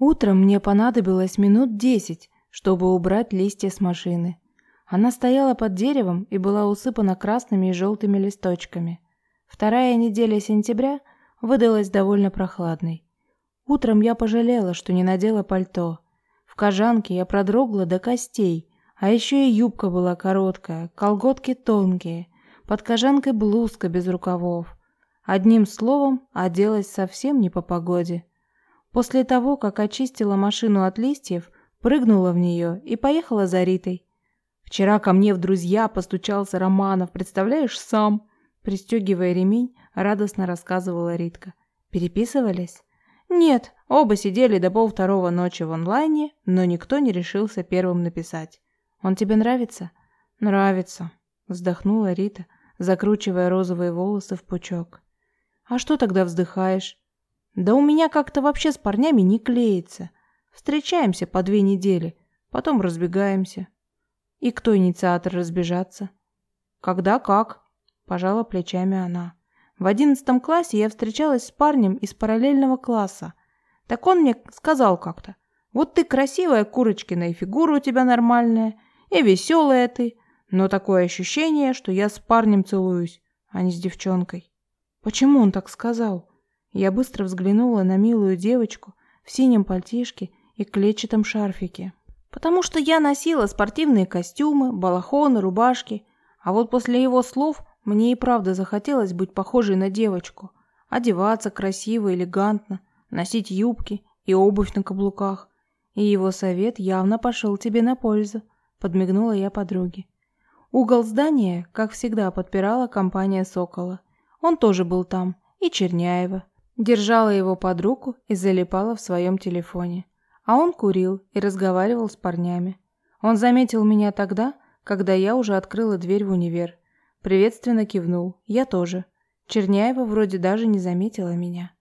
Утром мне понадобилось минут десять, чтобы убрать листья с машины. Она стояла под деревом и была усыпана красными и желтыми листочками. Вторая неделя сентября выдалась довольно прохладной. Утром я пожалела, что не надела пальто. В кожанке я продрогла до костей, а еще и юбка была короткая, колготки тонкие, под кожанкой блузка без рукавов. Одним словом, оделась совсем не по погоде. После того, как очистила машину от листьев, прыгнула в нее и поехала за Ритой. Вчера ко мне в друзья постучался Романов, представляешь, сам. Пристегивая ремень, радостно рассказывала Ритка. Переписывались? Нет, оба сидели до полвторого ночи в онлайне, но никто не решился первым написать. Он тебе нравится? Нравится, вздохнула Рита, закручивая розовые волосы в пучок. А что тогда вздыхаешь? Да у меня как-то вообще с парнями не клеится. Встречаемся по две недели, потом разбегаемся. И кто инициатор разбежаться? Когда как? Пожала плечами она. В одиннадцатом классе я встречалась с парнем из параллельного класса. Так он мне сказал как-то. Вот ты красивая курочкина, и фигура у тебя нормальная, и веселая ты, но такое ощущение, что я с парнем целуюсь, а не с девчонкой. Почему он так сказал? Я быстро взглянула на милую девочку в синем пальтишке и клетчатом шарфике. Потому что я носила спортивные костюмы, балахоны, рубашки, а вот после его слов мне и правда захотелось быть похожей на девочку, одеваться красиво, элегантно, носить юбки и обувь на каблуках. И его совет явно пошел тебе на пользу, подмигнула я подруге. Угол здания, как всегда, подпирала компания Сокола. Он тоже был там, и Черняева, Держала его под руку и залипала в своем телефоне. А он курил и разговаривал с парнями. Он заметил меня тогда, когда я уже открыла дверь в универ. Приветственно кивнул. Я тоже. Черняева вроде даже не заметила меня.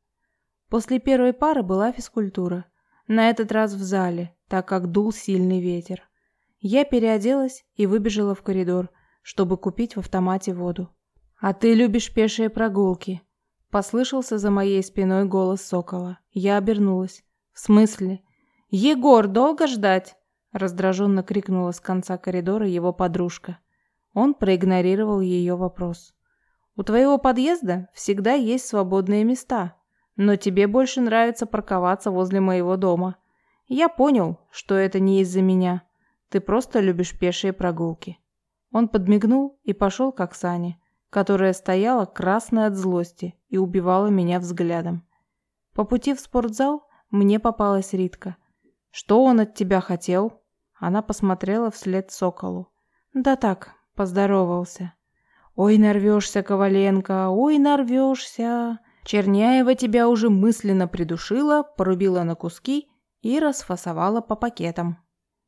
После первой пары была физкультура. На этот раз в зале, так как дул сильный ветер. Я переоделась и выбежала в коридор, чтобы купить в автомате воду. «А ты любишь пешие прогулки», Послышался за моей спиной голос сокола. Я обернулась. «В смысле?» «Егор, долго ждать?» Раздраженно крикнула с конца коридора его подружка. Он проигнорировал ее вопрос. «У твоего подъезда всегда есть свободные места, но тебе больше нравится парковаться возле моего дома. Я понял, что это не из-за меня. Ты просто любишь пешие прогулки». Он подмигнул и пошел к Оксане которая стояла красная от злости и убивала меня взглядом. По пути в спортзал мне попалась Ритка. «Что он от тебя хотел?» Она посмотрела вслед соколу. «Да так, поздоровался». «Ой, нарвешься, Коваленко, ой, нарвешься!» Черняева тебя уже мысленно придушила, порубила на куски и расфасовала по пакетам.